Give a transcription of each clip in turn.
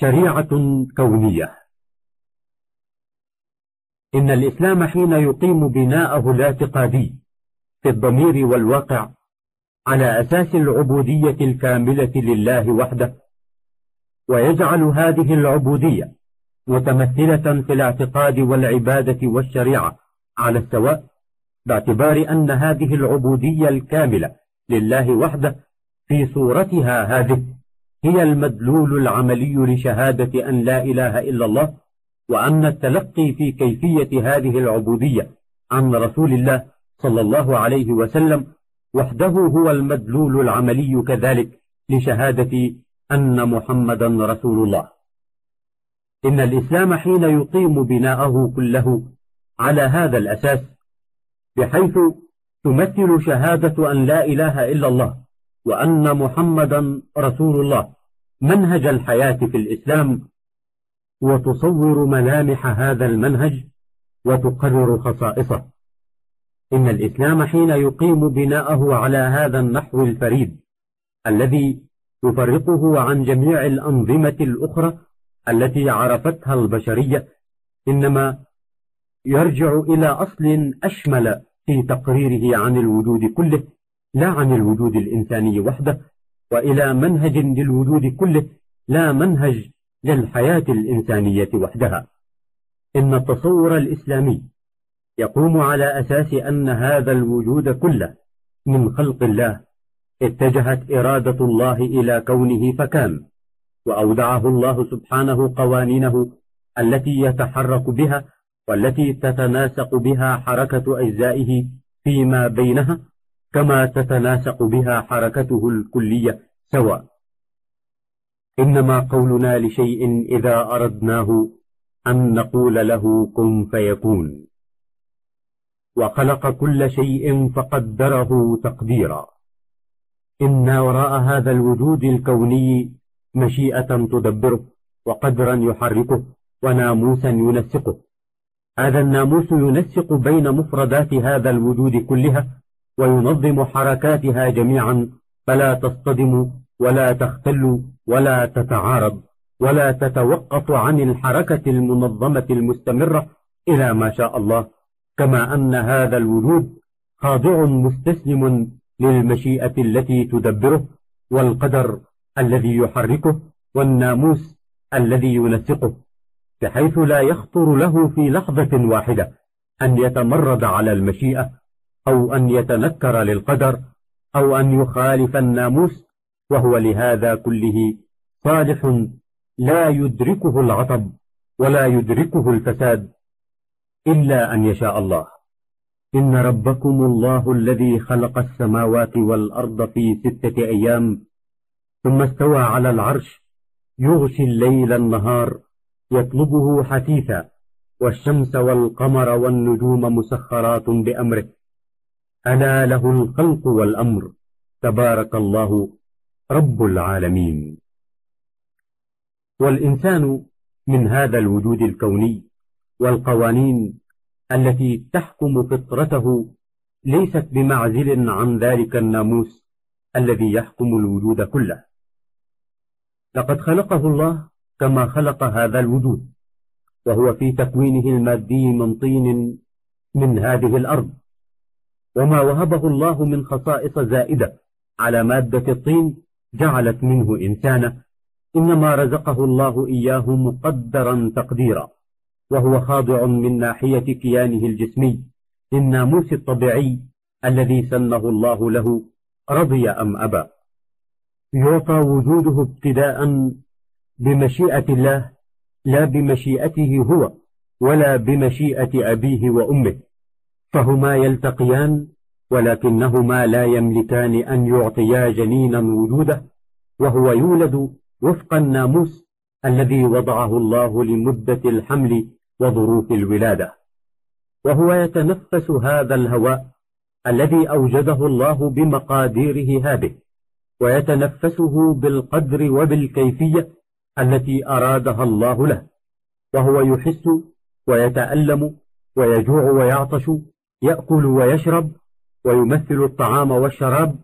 شريعة كونية. إن الإسلام حين يقيم بناءه الاعتقادي في الضمير والواقع على أساس العبودية الكاملة لله وحده ويجعل هذه العبودية متمثلة في الاعتقاد والعبادة والشريعة على السواء باعتبار أن هذه العبودية الكاملة لله وحده في صورتها هذه. هي المدلول العملي لشهادة أن لا إله إلا الله وأن التلقي في كيفية هذه العبودية عن رسول الله صلى الله عليه وسلم وحده هو المدلول العملي كذلك لشهادة أن محمدا رسول الله. إن الإسلام حين يقيم بناءه كله على هذا الأساس بحيث تمثل شهادة أن لا إله إلا الله وأن محمدا رسول الله منهج الحياة في الإسلام وتصور ملامح هذا المنهج وتقرر خصائصه. إن الإسلام حين يقيم بناءه على هذا النحو الفريد الذي يفرقه عن جميع الأنظمة الأخرى التي عرفتها البشرية إنما يرجع إلى أصل أشمل في تقريره عن الوجود كله لا عن الوجود الإنساني وحده. وإلى منهج للوجود كله لا منهج للحياة الإنسانية وحدها. إن التصور الإسلامي يقوم على أساس أن هذا الوجود كله من خلق الله اتجهت إرادة الله إلى كونه فكان وأودعه الله سبحانه قوانينه التي يتحرك بها والتي تتناسق بها حركة أجزائه فيما بينها كما تتناسق بها حركته الكلية سواء إنما قولنا لشيء إذا أردناه أن نقول له كن فيكون. وخلق كل شيء فقدره تقديرا. إن وراء هذا الوجود الكوني مشيئة تدبره وقدرا يحركه وناموسا ينسقه. هذا الناموس ينسق بين مفردات هذا الوجود كلها وينظم حركاتها جميعا. فلا تصطدم ولا تختل ولا تتعارض ولا تتوقف عن الحركة المنظمة المستمرة إلى ما شاء الله. كما أن هذا الوجود خاضع مستسلم للمشيئة التي تدبره والقدر الذي يحركه والناموس الذي ينسقه بحيث لا يخطر له في لحظة واحدة أن يتمرد على المشيئة أو أن يتنكر للقدر أو أن يخالف الناموس وهو لهذا كله صالح لا يدركه العطب ولا يدركه الفساد إلا أن يشاء الله. إن ربكم الله الذي خلق السماوات والأرض في ستة أيام ثم استوى على العرش يغشي الليل النهار يطلبه حثيثا والشمس والقمر والنجوم مسخرات بأمره. ألا له الخلق والأمر. تبارك الله رب العالمين. والإنسان من هذا الوجود الكوني والقوانين التي تحكم فطرته ليست بمعزل عن ذلك الناموس الذي يحكم الوجود كله. لقد خلقه الله كما خلق هذا الوجود وهو في تكوينه المادي من طين من هذه الأرض. وما وهبه الله من خصائص زائدة. على مادة الطين جعلت منه إنسانا إنما رزقه الله إياه مقدرا تقديرا. وهو خاضع من ناحية كيانه الجسمي. للناموس الطبيعي الذي سنه الله له. رضي أم أبى. يعطى وجوده ابتداء بمشيئة الله لا بمشيئته هو ولا بمشيئة أبيه وأمه. فهما يلتقيان ولكنهما لا يملكان أن يعطيا جنينا وجوده وهو يولد وفق الناموس الذي وضعه الله لمدة الحمل وظروف الولادة. وهو يتنفس هذا الهواء الذي أوجده الله بمقاديره هذه ويتنفسه بالقدر وبالكيفية التي أرادها الله له وهو يحس ويتألم ويجوع ويعطش يأكل ويشرب ويمثل الطعام والشراب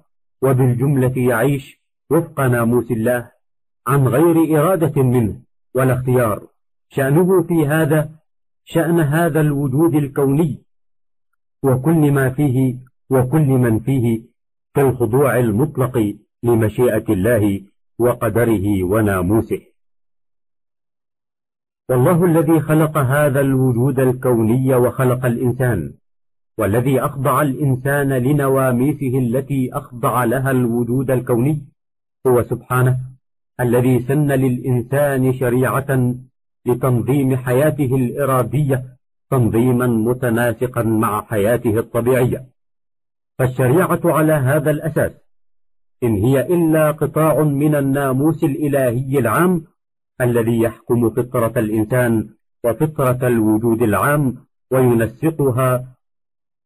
وبالجملة يعيش وفق ناموس الله عن غير إرادة منه ولا اختيار. شأنه في هذا شأن هذا الوجود الكوني. وكل ما فيه وكل من فيه في الخضوع المطلق لمشيئة الله وقدره وناموسه. والله الذي خلق هذا الوجود الكوني وخلق الإنسان. والذي أخضع الإنسان لنواميسه التي أخضع لها الوجود الكوني هو سبحانه الذي سن للإنسان شريعة لتنظيم حياته الإرادية تنظيما متناسقا مع حياته الطبيعية. فالشريعة على هذا الأساس إن هي إلا قطاع من الناموس الإلهي العام الذي يحكم فطرة الإنسان وفطرة الوجود العام وينسقها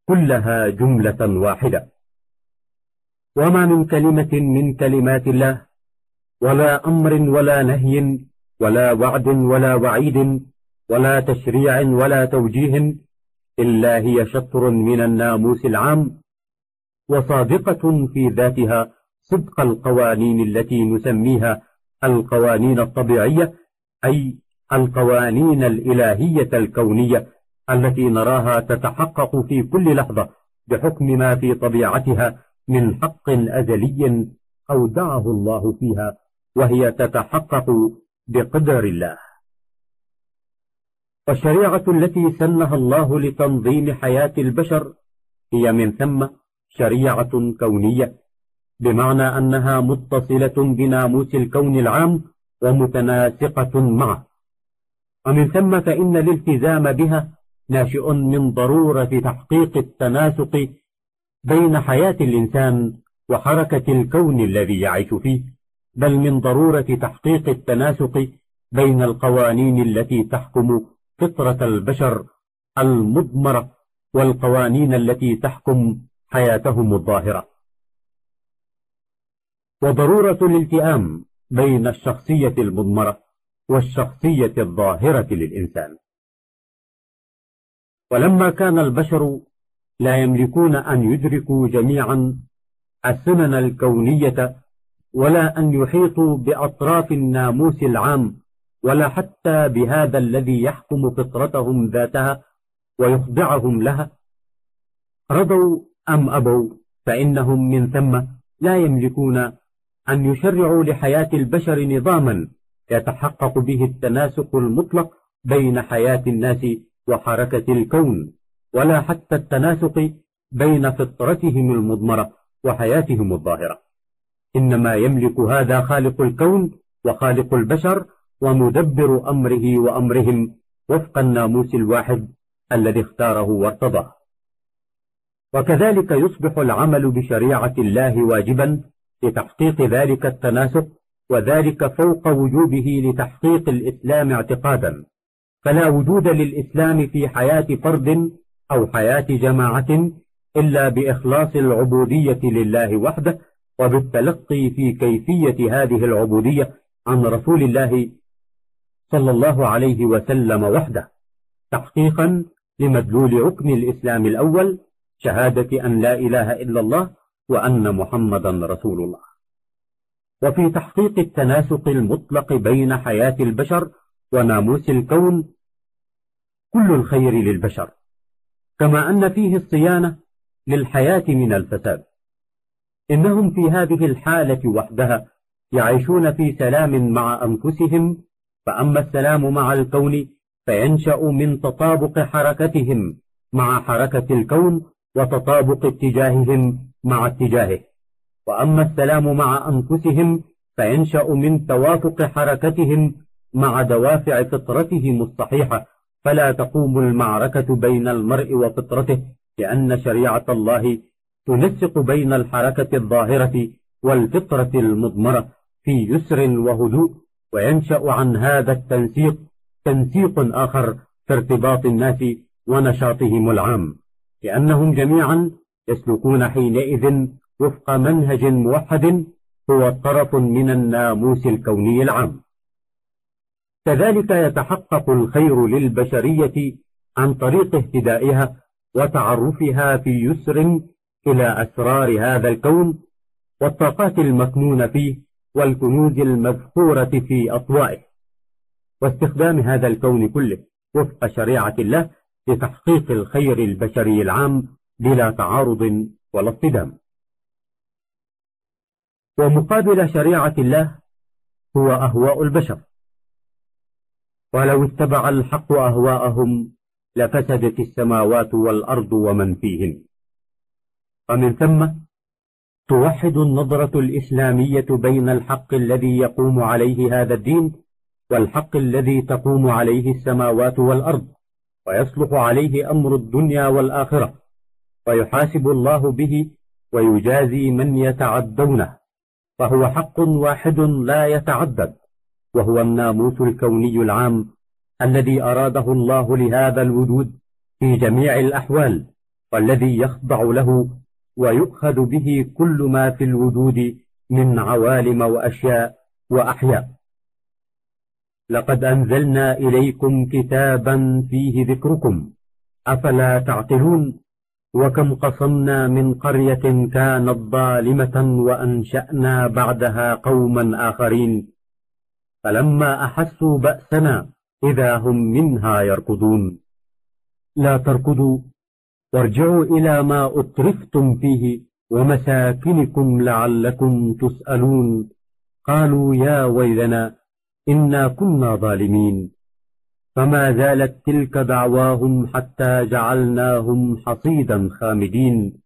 كلها جملة واحدة. وما من كلمة من كلمات الله ولا أمر ولا نهي ولا وعد ولا وعيد ولا تشريع ولا توجيه إلا هي شطر من الناموس العام وصادقة في ذاتها صدق القوانين التي نسميها القوانين الطبيعية أي القوانين الإلهية الكونية. التي نراها تتحقق في كل لحظة بحكم ما في طبيعتها من حق أزلي أودعه الله فيها وهي تتحقق بقدر الله. والشريعة التي سنها الله لتنظيم حياة البشر هي من ثم شريعة كونية بمعنى أنها متصلة بناموس الكون العام ومتناسقة معه. ومن ثم فإن الالتزام بها ناشئ من ضرورة تحقيق التناسق بين حياة الإنسان وحركة الكون الذي يعيش فيه بل من ضرورة تحقيق التناسق بين القوانين التي تحكم فطرة البشر المضمرة والقوانين التي تحكم حياتهم الظاهرة. وضرورة الالتئام بين الشخصية المضمرة والشخصية الظاهرة للإنسان. ولما كان البشر لا يملكون أن يدركوا جميعا السنن الكونية ولا أن يحيطوا بأطراف الناموس العام ولا حتى بهذا الذي يحكم فطرتهم ذاتها ويخضعهم لها رضوا أم أبوا فإنهم من ثم لا يملكون أن يشرعوا لحياة البشر نظاما يتحقق به التناسق المطلق بين حياة الناس وحركة الكون ولا حتى التناسق بين فطرتهم المضمرة وحياتهم الظاهرة. إنما يملك هذا خالق الكون وخالق البشر ومدبر أمره وأمرهم وفق الناموس الواحد الذي اختاره وارتضاه. وكذلك يصبح العمل بشريعة الله واجبا لتحقيق ذلك التناسق وذلك فوق وجوبه لتحقيق الإسلام اعتقادا. فلا وجود للإسلام في حياة فرد أو حياة جماعة إلا بإخلاص العبودية لله وحده وبالتلقي في كيفية هذه العبودية عن رسول الله صلى الله عليه وسلم وحده. تحقيقا لمدلول ركن الإسلام الأول شهادة أن لا إله إلا الله وأن محمدا رسول الله. وفي تحقيق التناسق المطلق بين حياة البشر وناموس الكون كل الخير للبشر كما أن فيه الصيانة للحياة من الفساد. إنهم في هذه الحالة وحدها يعيشون في سلام مع أنفسهم فأما السلام مع الكون فينشأ من تطابق حركتهم مع حركة الكون وتطابق اتجاههم مع اتجاهه. وأما السلام مع أنفسهم فينشأ من توافق حركتهم مع دوافع فطرتهم الصحيحة فلا تقوم المعركة بين المرء وفطرته لأن شريعة الله تنسق بين الحركة الظاهرة والفطرة المضمرة في يسر وهدوء وينشأ عن هذا التنسيق تنسيق آخر في ارتباط الناس ونشاطهم العام لأنهم جميعا يسلكون حينئذ وفق منهج موحد هو طرف من الناموس الكوني العام. كذلك يتحقق الخير للبشرية عن طريق اهتدائها وتعرفها في يسر إلى أسرار هذا الكون والطاقات المكنونة فيه والكنوز المذكورة في أطوائه. واستخدام هذا الكون كله وفق شريعة الله لتحقيق الخير البشري العام بلا تعارض ولا اصطدام. ومقابل شريعة الله هو أهواء البشر. ولو اتبع الحق أهواءهم لفسدت السماوات والأرض ومن فيهن. ومن ثم توحد النظرة الإسلامية بين الحق الذي يقوم عليه هذا الدين والحق الذي تقوم عليه السماوات والأرض ويصلح عليه أمر الدنيا والآخرة ويحاسب الله به ويجازي من يتعدونه فهو حق واحد لا يتعدد. وهو الناموس الكوني العام الذي أراده الله لهذا الوجود في جميع الأحوال والذي يخضع له ويؤخذ به كل ما في الوجود من عوالم وأشياء وأحياء. لقد أنزلنا إليكم كتابا فيه ذكركم أفلا تعقلون؟ وكم قصمنا من قرية كانت ظالمة وأنشأنا بعدها قوما آخرين فلما أحسوا بأسنا إذا هم منها يركضون. لا تركضوا وارجعوا إلى ما أترفتم فيه ومساكنكم لعلكم تسألون. قالوا يا ويلنا إنا كنا ظالمين. فما زالت تلك دعواهم حتى جعلناهم حصيدا خامدين.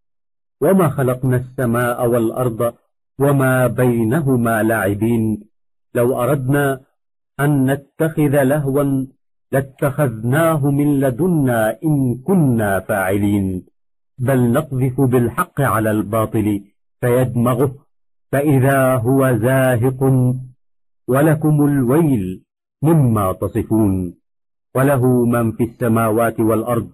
وما خلقنا السماء والأرض وما بينهما لاعبين. لو أردنا أن نتخذ لهوا لاتخذناه من لدنا إن كنا فاعلين بل نقذف بالحق على الباطل فيدمغه فإذا هو زاهق ولكم الويل مما تصفون وله من في السماوات والأرض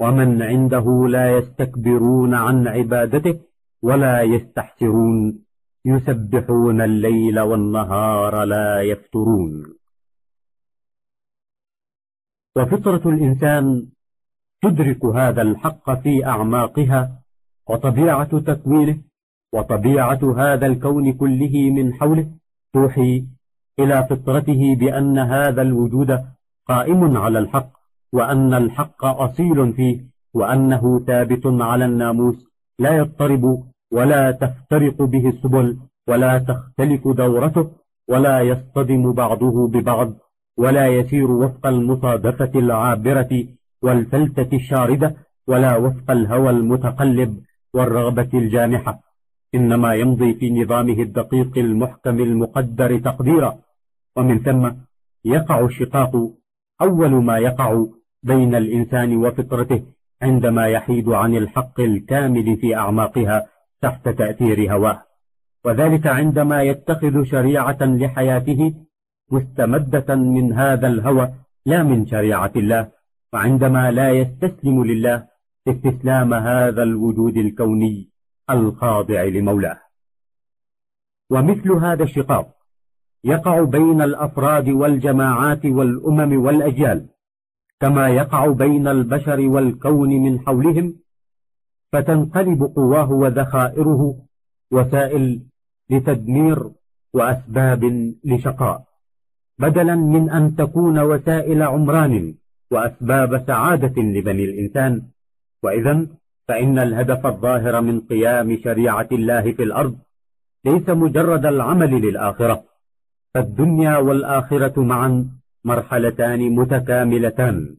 ومن عنده لا يستكبرون عن عبادته ولا يستحسرون. يسبحون الليل والنهار لا يفترون. وفطرة الإنسان تدرك هذا الحق في أعماقها وطبيعة تكوينه وطبيعة هذا الكون كله من حوله توحي إلى فطرته بأن هذا الوجود قائم على الحق وأن الحق أصيل فيه وأنه ثابت على الناموس لا يضطرب ولا تفترق به السبل ولا تختلف دورته ولا يصطدم بعضه ببعض ولا يسير وفق المصادفة العابرة والفلتة الشاردة ولا وفق الهوى المتقلب والرغبة الجامحة. إنما يمضي في نظامه الدقيق المحكم المقدر تقديرا. ومن ثم يقع الشقاق أول ما يقع بين الإنسان وفطرته عندما يحيد عن الحق الكامل في أعماقها تحت تأثير هواه. وذلك عندما يتخذ شريعة لحياته مستمدة من هذا الهوى لا من شريعة الله وعندما لا يستسلم لله استسلام هذا الوجود الكوني الخاضع لمولاه. ومثل هذا الشقاق يقع بين الأفراد والجماعات والأمم والأجيال كما يقع بين البشر والكون من حولهم فتنقلب قواه وذخائره وسائل لتدمير وأسباب لشقاء. بدلا من أن تكون وسائل عمران وأسباب سعادة لبني الإنسان. وإذا فإن الهدف الظاهر من قيام شريعة الله في الأرض ليس مجرد العمل للآخرة فالدنيا والآخرة معا مرحلتان متكاملتان.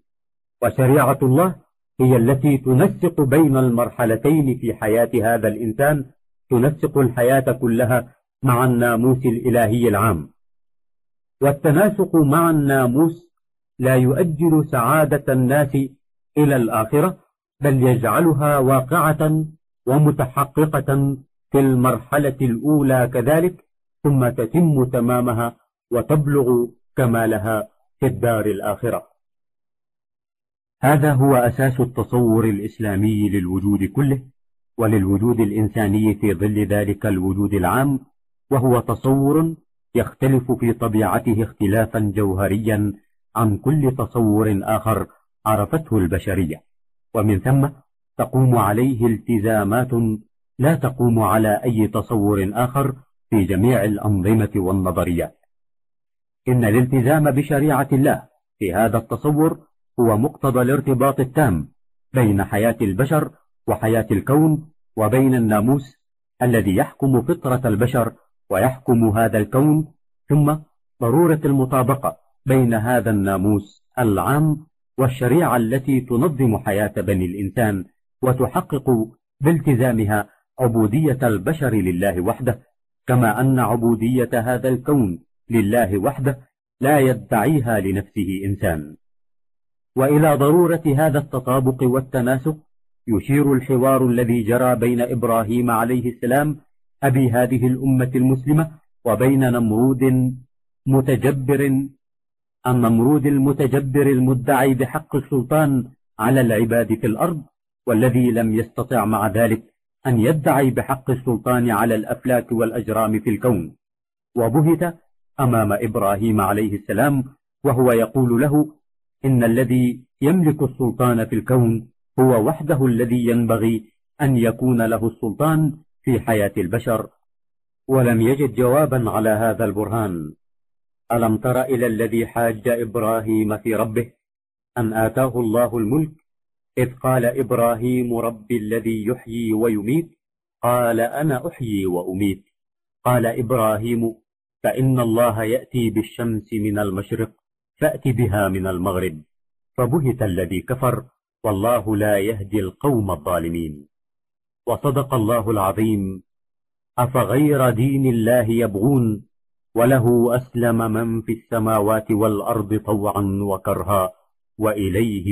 وشريعة الله هي التي تنسق بين المرحلتين في حياة هذا الإنسان تنسق الحياة كلها مع الناموس الإلهي العام. والتناسق مع الناموس لا يؤجل سعادة الناس إلى الآخرة بل يجعلها واقعة ومتحققة في المرحلة الأولى كذلك ثم تتم تمامها وتبلغ كمالها في الدار الآخرة. هذا هو أساس التصور الإسلامي للوجود كله وللوجود الإنساني في ظل ذلك الوجود العام وهو تصور يختلف في طبيعته اختلافا جوهريا عن كل تصور آخر عرفته البشرية. ومن ثم تقوم عليه التزامات لا تقوم على أي تصور آخر في جميع الأنظمة والنظريات. إن الالتزام بشريعة الله في هذا التصور هو مقتضى الارتباط التام بين حياة البشر وحياة الكون وبين الناموس الذي يحكم فطرة البشر ويحكم هذا الكون ثم ضرورة المطابقة بين هذا الناموس العام والشريعة التي تنظم حياة بني الإنسان وتحقق بالتزامها عبودية البشر لله وحده كما أن عبودية هذا الكون لله وحده لا يدعيها لنفسه إنسان. وإلى ضرورة هذا التطابق والتناسق يشير الحوار الذي جرى بين إبراهيم عليه السلام أبي هذه الأمة المسلمة وبين نمرود متجبر النمرود المتجبر المدعي بحق السلطان على العباد في الأرض والذي لم يستطع مع ذلك أن يدعي بحق السلطان على الأفلاك والأجرام في الكون. وبهت أمام إبراهيم عليه السلام وهو يقول له إن الذي يملك السلطان في الكون هو وحده الذي ينبغي أن يكون له السلطان في حياة البشر. ولم يجد جوابا على هذا البرهان. ألم تر إلى الذي حاج إبراهيم في ربه؟ أن آتاه الله الملك؟ إذ قال إبراهيم رب الذي يحيي ويميت قال أنا أحيي وأميت. قال إبراهيم فإن الله يأتي بالشمس من المشرق. فأت بها من المغرب فبهت الذي كفر والله لا يهدي القوم الظالمين. وصدق الله العظيم أفغير دين الله يبغون وله أسلم من في السماوات والأرض طوعا وكرها وإليه